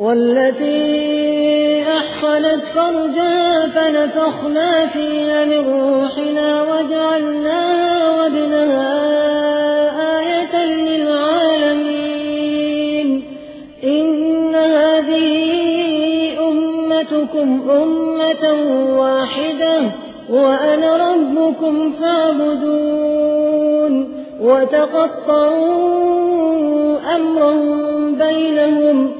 والتي أحصنت فرجها فنفخنا فيها من روحنا وجعلناها وابنها آية للعالمين. إن هذه أمتكم أمة واحدة وأنا ربكم فاعبدون. وتقطعوا أمرهم بينهم